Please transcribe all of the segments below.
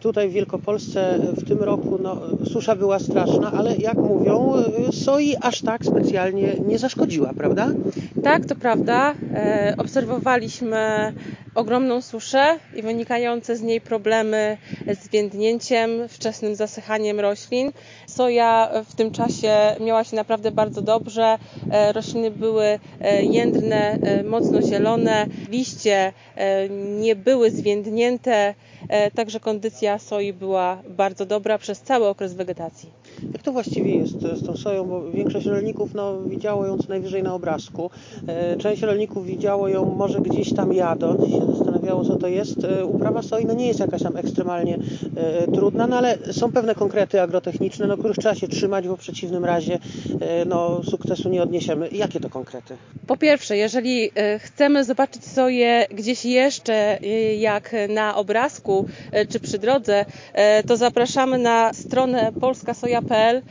tutaj w Wielkopolsce w tym roku no, susza była straszna, ale jak mówią, soi aż tak specjalnie nie zaszkodziła, prawda? Tak, to prawda. E, obserwowaliśmy ogromną suszę i wynikające z niej problemy z więdnięciem, wczesnym zasychaniem roślin. Soja w tym czasie miała się naprawdę bardzo dobrze. E, rośliny były e, jędrne, e, mocno zielone, liście nie były zwiędnięte, także kondycja soi była bardzo dobra przez cały okres wegetacji. Jak to właściwie jest z tą soją? Bo większość rolników no, widziało ją co najwyżej na obrazku. Część rolników widziało ją może gdzieś tam jadąc i się zastanawiało, co to jest. Uprawa soi no, nie jest jakaś tam ekstremalnie trudna, no, ale są pewne konkrety agrotechniczne, no, których trzeba się trzymać, bo w przeciwnym razie no, sukcesu nie odniesiemy. Jakie to konkrety? Po pierwsze, jeżeli chcemy zobaczyć soję gdzieś jeszcze jak na obrazku czy przy drodze, to zapraszamy na stronę polskasoja.pl.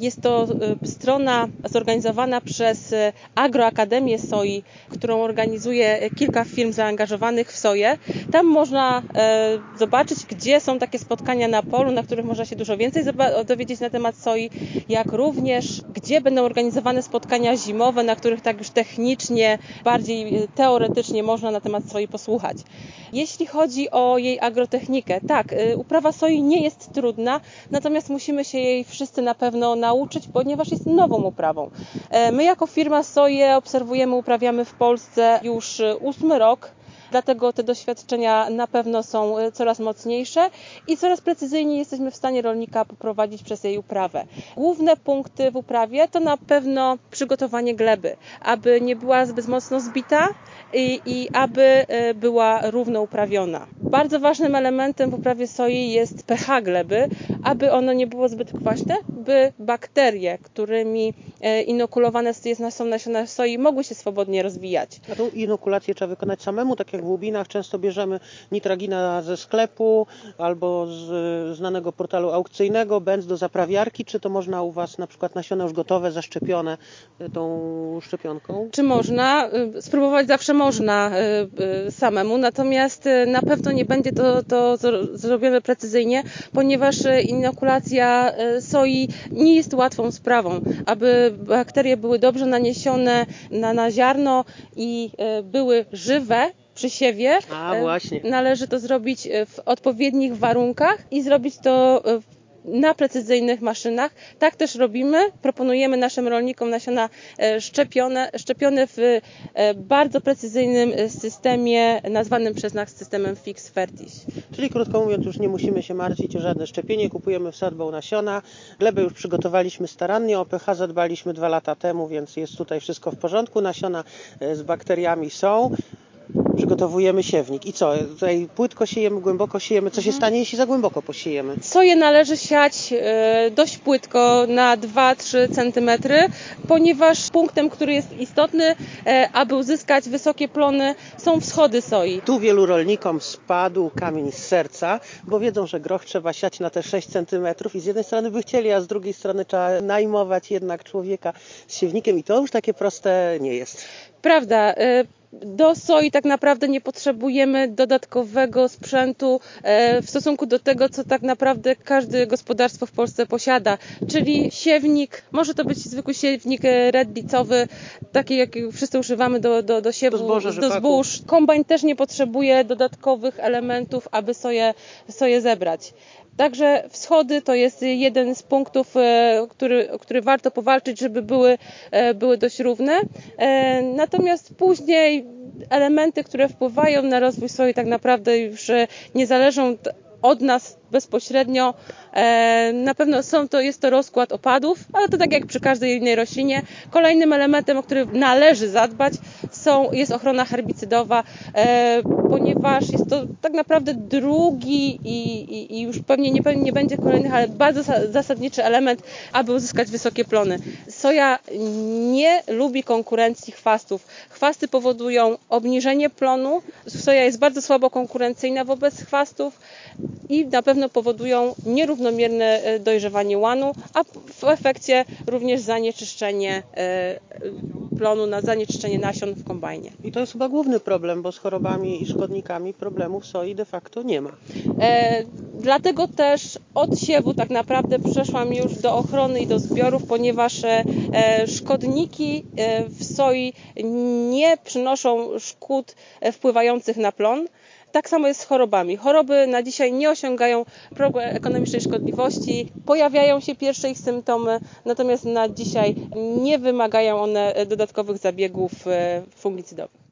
Jest to strona zorganizowana przez Agroakademię Soi, którą organizuje kilka firm zaangażowanych w soję. Tam można zobaczyć, gdzie są takie spotkania na polu, na których można się dużo więcej dowiedzieć na temat soi, jak również gdzie będą organizowane spotkania zimowe, na których tak już technicznie, bardziej teoretycznie można na temat soi posłuchać. Jeśli chodzi o jej agrotechnikę, tak, uprawa soi nie jest trudna, natomiast musimy się jej wszyscy na pewno nauczyć, ponieważ jest nową uprawą. My jako firma soję obserwujemy, uprawiamy w Polsce już ósmy rok. Dlatego te doświadczenia na pewno są coraz mocniejsze i coraz precyzyjniej jesteśmy w stanie rolnika poprowadzić przez jej uprawę. Główne punkty w uprawie to na pewno przygotowanie gleby, aby nie była zbyt mocno zbita i, i aby była równo uprawiona. Bardzo ważnym elementem w uprawie soi jest pH gleby, aby ono nie było zbyt kwaśne, by bakterie, którymi inokulowane są nasiona soi, mogły się swobodnie rozwijać. A tą inokulację trzeba wykonać samemu, tak jak w łubinach często bierzemy nitragina ze sklepu albo z znanego portalu aukcyjnego, będz do zaprawiarki, czy to można u Was na przykład nasiona już gotowe, zaszczepione tą szczepionką? Czy można? Spróbować zawsze można samemu, natomiast na pewno nie będzie to, to zrobione precyzyjnie, ponieważ inokulacja soi nie jest łatwą sprawą. Aby bakterie były dobrze naniesione na, na ziarno i były żywe, przy siewie. A, właśnie. Należy to zrobić w odpowiednich warunkach i zrobić to na precyzyjnych maszynach. Tak też robimy. Proponujemy naszym rolnikom nasiona szczepione, szczepione w bardzo precyzyjnym systemie nazwanym przez nas systemem Fix Fertis. Czyli krótko mówiąc już nie musimy się martwić o żadne szczepienie. Kupujemy w Sadbow nasiona. Glebę już przygotowaliśmy starannie. O pH zadbaliśmy dwa lata temu, więc jest tutaj wszystko w porządku. Nasiona z bakteriami są przygotowujemy siewnik. I co? Tutaj płytko siejemy, głęboko siejemy. Co się stanie, jeśli za głęboko posiejemy? Soję należy siać dość płytko na 2-3 cm, ponieważ punktem, który jest istotny, aby uzyskać wysokie plony, są wschody soi. Tu wielu rolnikom spadł kamień z serca, bo wiedzą, że groch trzeba siać na te 6 cm i z jednej strony by chcieli, a z drugiej strony trzeba najmować jednak człowieka z siewnikiem i to już takie proste nie jest. Prawda do soi tak naprawdę nie potrzebujemy dodatkowego sprzętu w stosunku do tego, co tak naprawdę każde gospodarstwo w Polsce posiada, czyli siewnik, może to być zwykły siewnik redlicowy, taki jak wszyscy używamy do, do, do siewu, do, zboża, do zbóż. Kombajn też nie potrzebuje dodatkowych elementów, aby soję, soję zebrać. Także wschody to jest jeden z punktów, który, który warto powalczyć, żeby były, były dość równe. Natomiast później elementy, które wpływają na rozwój soi tak naprawdę już nie zależą od nas bezpośrednio. Na pewno są to, jest to rozkład opadów, ale to tak jak przy każdej innej roślinie. Kolejnym elementem, o który należy zadbać są, jest ochrona herbicydowa, ponieważ jest to tak naprawdę drugi i, i, i już pewnie nie, nie będzie kolejnych, ale bardzo zasadniczy element, aby uzyskać wysokie plony. Soja nie lubi konkurencji chwastów. Chwasty powodują obniżenie plonu. Soja jest bardzo słabo konkurencyjna wobec chwastów i na pewno powodują nierównomierne dojrzewanie łanu, a w efekcie również zanieczyszczenie plonu, na zanieczyszczenie nasion w kombajnie. I to jest chyba główny problem, bo z chorobami i szkodnikami problemów soi de facto nie ma. E, Dlatego też od siewu tak naprawdę przeszłam już do ochrony i do zbiorów, ponieważ szkodniki w soi nie przynoszą szkód wpływających na plon. Tak samo jest z chorobami. Choroby na dzisiaj nie osiągają progu ekonomicznej szkodliwości, pojawiają się pierwsze ich symptomy, natomiast na dzisiaj nie wymagają one dodatkowych zabiegów fungicydowych.